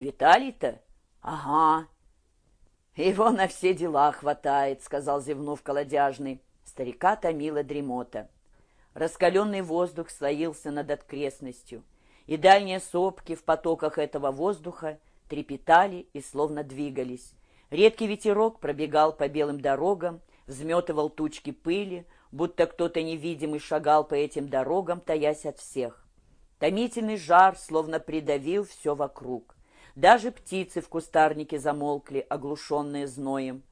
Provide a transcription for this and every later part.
Виталий-то? Ага. Его на все дела хватает, сказал, зевнув колодяжный. Старика томила дремота. Раскаленный воздух слоился над окрестностью, и дальние сопки в потоках этого воздуха трепетали и словно двигались. Редкий ветерок пробегал по белым дорогам, взметывал тучки пыли, будто кто-то невидимый шагал по этим дорогам, таясь от всех. Томительный жар словно придавил все вокруг. Даже птицы в кустарнике замолкли, оглушенные зноем.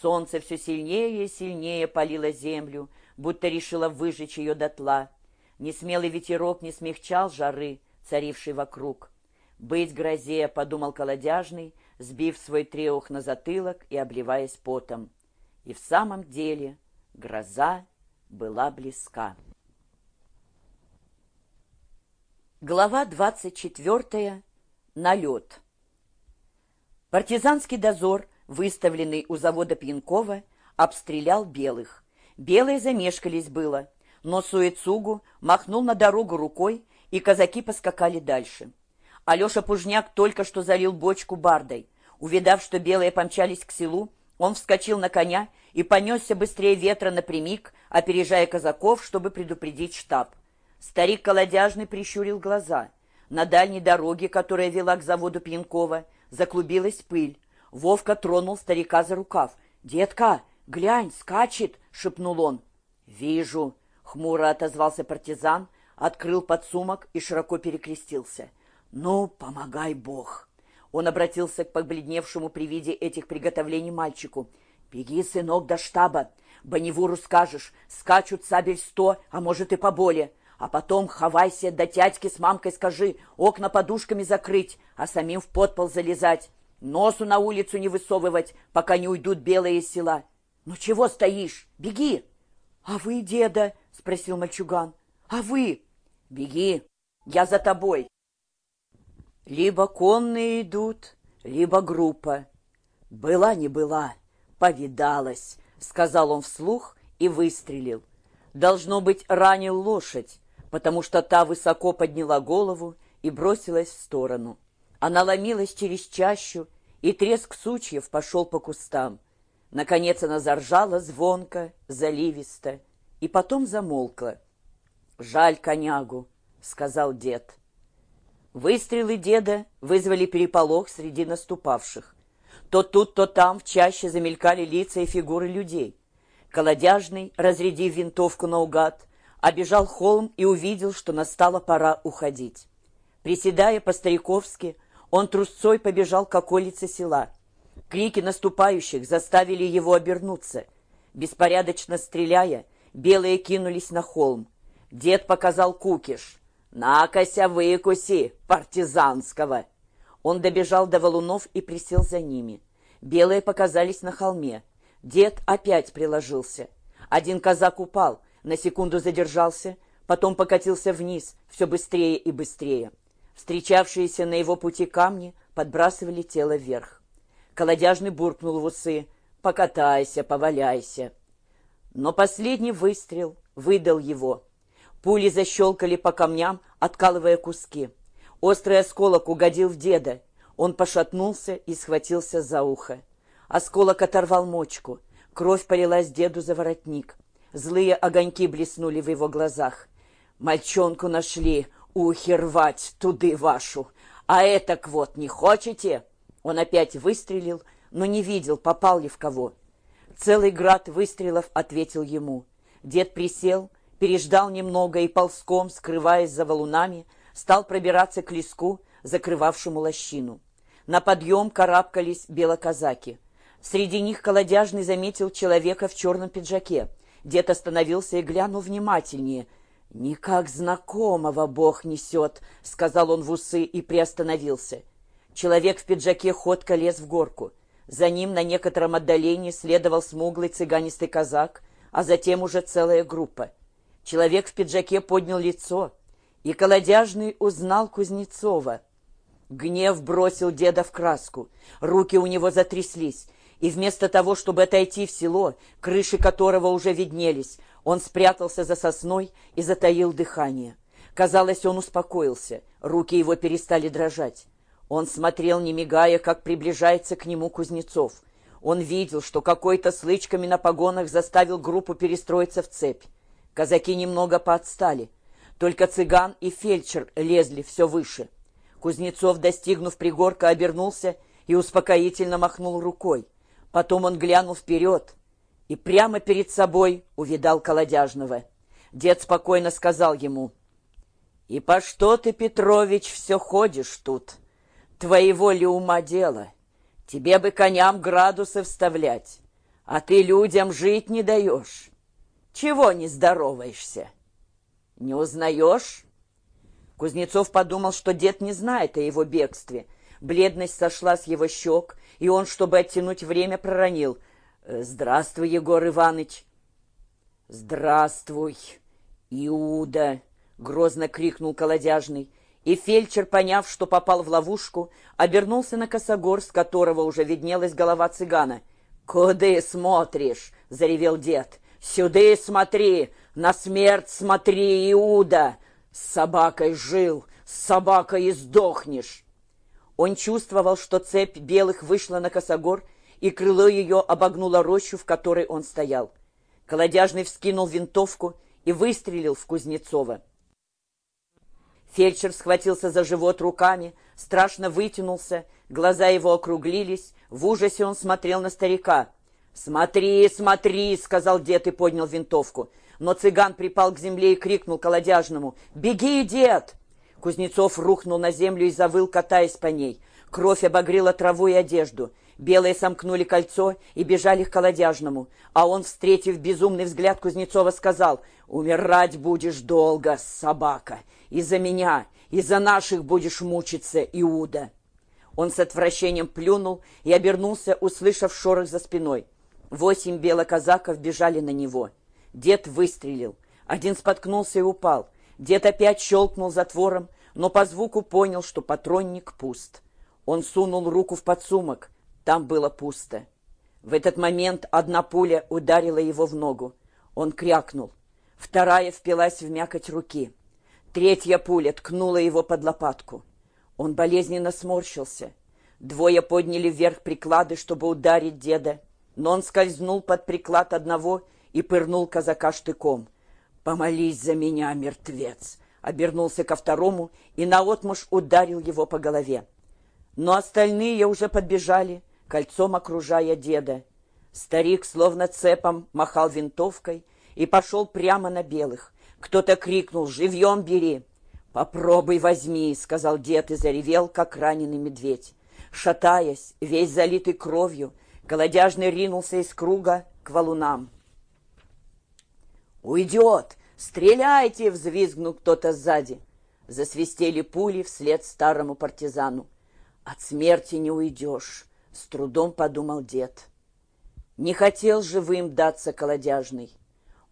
Солнце все сильнее и сильнее палило землю, будто решило выжечь ее дотла. Несмелый ветерок не смягчал жары, царившей вокруг. «Быть грозе», — подумал колодяжный, сбив свой треух на затылок и обливаясь потом. И в самом деле гроза была близка. Глава двадцать четвертая. Налет. Партизанский дозор, выставленный у завода Пьянкова, обстрелял белых. Белые замешкались было, но Суэцугу махнул на дорогу рукой, и казаки поскакали дальше. Алеша Пужняк только что залил бочку бардой. Увидав, что белые помчались к селу, он вскочил на коня и понесся быстрее ветра напрямик, опережая казаков, чтобы предупредить штаб. Старик Колодяжный прищурил глаза. На дальней дороге, которая вела к заводу Пьянкова, заклубилась пыль. Вовка тронул старика за рукав. «Детка, глянь, скачет!» — шепнул он. «Вижу!» — хмуро отозвался партизан, открыл подсумок и широко перекрестился. «Ну, помогай Бог!» Он обратился к побледневшему при виде этих приготовлений мальчику. «Беги, сынок, до штаба. Бонневуру скажешь, скачут сабель сто, а может и поболее. А потом хавайся, до тятьки с мамкой скажи, окна подушками закрыть, а самим в подпол залезать. Носу на улицу не высовывать, пока не уйдут белые села. Ну чего стоишь? Беги!» «А вы, деда?» — спросил мальчуган. «А вы?» «Беги, я за тобой». Либо конные идут, либо группа. Была не была, повидалась, сказал он вслух и выстрелил. Должно быть, ранил лошадь, потому что та высоко подняла голову и бросилась в сторону. Она ломилась через чащу, и треск сучьев пошел по кустам. Наконец она заржала звонко, заливисто, и потом замолкла. «Жаль конягу», — сказал дед. Выстрелы деда вызвали переполох среди наступавших. То тут, то там в чаще замелькали лица и фигуры людей. Колодяжный, разрядив винтовку наугад, обежал холм и увидел, что настала пора уходить. Приседая по-стариковски, он трусцой побежал к околице села. Крики наступающих заставили его обернуться. Беспорядочно стреляя, белые кинулись на холм. Дед показал кукиш — «Накося выкуси, партизанского!» Он добежал до валунов и присел за ними. Белые показались на холме. Дед опять приложился. Один казак упал, на секунду задержался, потом покатился вниз, все быстрее и быстрее. Встречавшиеся на его пути камни подбрасывали тело вверх. Колодяжный буркнул в усы «Покатайся, поваляйся». Но последний выстрел выдал его — Пули защелкали по камням, откалывая куски. Острый осколок угодил в деда. Он пошатнулся и схватился за ухо. Осколок оторвал мочку. Кровь полилась деду за воротник. Злые огоньки блеснули в его глазах. «Мальчонку нашли, ухи рвать, туды вашу! А этак вот не хочете?» Он опять выстрелил, но не видел, попал ли в кого. Целый град выстрелов ответил ему. Дед присел, переждал немного и ползком, скрываясь за валунами, стал пробираться к леску, закрывавшему лощину. На подъем карабкались белоказаки. Среди них колодяжный заметил человека в черном пиджаке. Дед остановился и глянул внимательнее. «Никак знакомого Бог несет», — сказал он в усы и приостановился. Человек в пиджаке ходко лез в горку. За ним на некотором отдалении следовал смуглый цыганистый казак, а затем уже целая группа. Человек в пиджаке поднял лицо, и колодяжный узнал Кузнецова. Гнев бросил деда в краску, руки у него затряслись, и вместо того, чтобы отойти в село, крыши которого уже виднелись, он спрятался за сосной и затаил дыхание. Казалось, он успокоился, руки его перестали дрожать. Он смотрел, не мигая, как приближается к нему Кузнецов. Он видел, что какой-то с лычками на погонах заставил группу перестроиться в цепь. Казаки немного поотстали. Только цыган и фельдшер лезли все выше. Кузнецов, достигнув пригорка, обернулся и успокоительно махнул рукой. Потом он глянул вперед и прямо перед собой увидал Колодяжного. Дед спокойно сказал ему, «И по что ты, Петрович, все ходишь тут? Твоего ли ума дело? Тебе бы коням градусы вставлять, а ты людям жить не даешь. Чего не здороваешься? Не узнаешь?» Кузнецов подумал, что дед не знает о его бегстве. Бледность сошла с его щек, и он, чтобы оттянуть время, проронил. «Здравствуй, Егор Иванович!» «Здравствуй, Иуда!» — грозно крикнул колодяжный. И фельдшер, поняв, что попал в ловушку, обернулся на косогор, с которого уже виднелась голова цыгана. «Куды смотришь?» — заревел дед. «Сюды смотри! На смерть смотри, Иуда! С собакой жил, с собакой и сдохнешь!» Он чувствовал, что цепь белых вышла на косогор, и крыло ее обогнуло рощу, в которой он стоял. Колодяжный вскинул винтовку и выстрелил в Кузнецова. Фельдшер схватился за живот руками, страшно вытянулся, глаза его округлились, в ужасе он смотрел на старика. «Смотри, смотри!» — сказал дед и поднял винтовку. Но цыган припал к земле и крикнул колодяжному. «Беги, дед!» Кузнецов рухнул на землю и завыл, катаясь по ней. Кровь обогрела траву и одежду. Белые сомкнули кольцо и бежали к колодяжному. А он, встретив безумный взгляд Кузнецова, сказал, «Умирать будешь долго, собака. Из-за меня, из-за наших будешь мучиться, Иуда». Он с отвращением плюнул и обернулся, услышав шорох за спиной. Восемь белоказаков бежали на него. Дед выстрелил. Один споткнулся и упал. Дед опять щелкнул затвором, но по звуку понял, что патронник пуст. Он сунул руку в подсумок. Там было пусто. В этот момент одна пуля ударила его в ногу. Он крякнул. Вторая впилась в мякоть руки. Третья пуля ткнула его под лопатку. Он болезненно сморщился. Двое подняли вверх приклады, чтобы ударить деда, но он скользнул под приклад одного и пырнул казака штыком. «Помолись за меня, мертвец!» Обернулся ко второму и наотмашь ударил его по голове. Но остальные уже подбежали, кольцом окружая деда. Старик, словно цепом, махал винтовкой и пошел прямо на белых. Кто-то крикнул «Живьем бери!» «Попробуй возьми», — сказал дед и заревел, как раненый медведь. Шатаясь, весь залитый кровью, колодяжный ринулся из круга к валунам. «Уйдет! Стреляйте!» — взвизгнул кто-то сзади. Засвистели пули вслед старому партизану. От смерти не уйдешь, с трудом подумал дед. Не хотел живым даться колодяжный.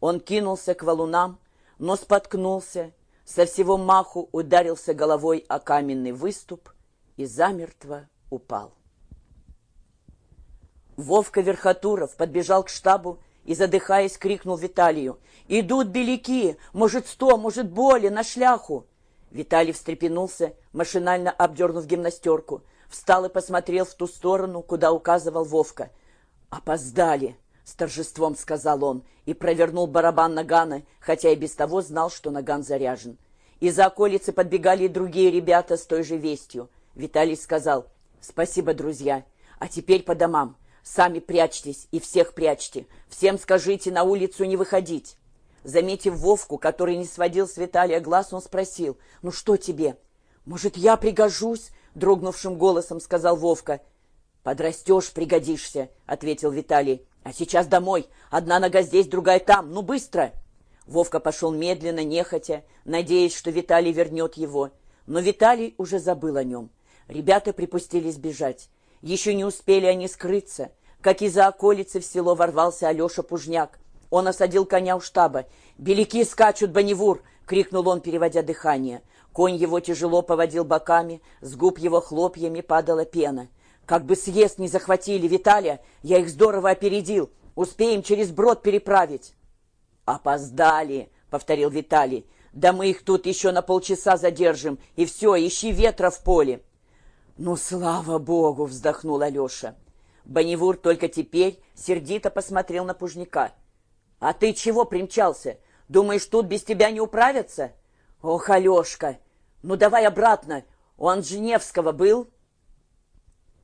Он кинулся к валунам, но споткнулся, со всего маху ударился головой о каменный выступ и замертво упал. Вовка Верхотуров подбежал к штабу и, задыхаясь, крикнул Виталию. «Идут беляки! Может, сто, может, боли, на шляху!» Виталий встрепенулся, машинально обдернув гимнастерку, встал и посмотрел в ту сторону, куда указывал Вовка. «Опоздали!» — с торжеством сказал он и провернул барабан нагана, хотя и без того знал, что наган заряжен. Из-за околицы подбегали и другие ребята с той же вестью. Виталий сказал «Спасибо, друзья, а теперь по домам. Сами прячьтесь и всех прячьте. Всем скажите на улицу не выходить». Заметив Вовку, который не сводил с Виталия глаз, он спросил, «Ну что тебе? Может, я пригожусь?» Дрогнувшим голосом сказал Вовка. «Подрастешь, пригодишься», — ответил Виталий. «А сейчас домой. Одна нога здесь, другая там. Ну, быстро!» Вовка пошел медленно, нехотя, надеясь, что Виталий вернет его. Но Виталий уже забыл о нем. Ребята припустились бежать. Еще не успели они скрыться, как из-за околицы в село ворвался Алеша Пужняк. Он осадил коня у штаба. «Беляки скачут, Бонневур!» — крикнул он, переводя дыхание. Конь его тяжело поводил боками, с губ его хлопьями падала пена. «Как бы съезд не захватили, Виталия! Я их здорово опередил! Успеем через брод переправить!» «Опоздали!» — повторил Виталий. «Да мы их тут еще на полчаса задержим, и все, ищи ветра в поле!» «Ну, слава богу!» — вздохнул Алеша. Бонневур только теперь сердито посмотрел на Пужника. «А ты чего примчался? Думаешь, тут без тебя не управятся?» «Ох, Алешка! Ну, давай обратно! Он Женевского был?»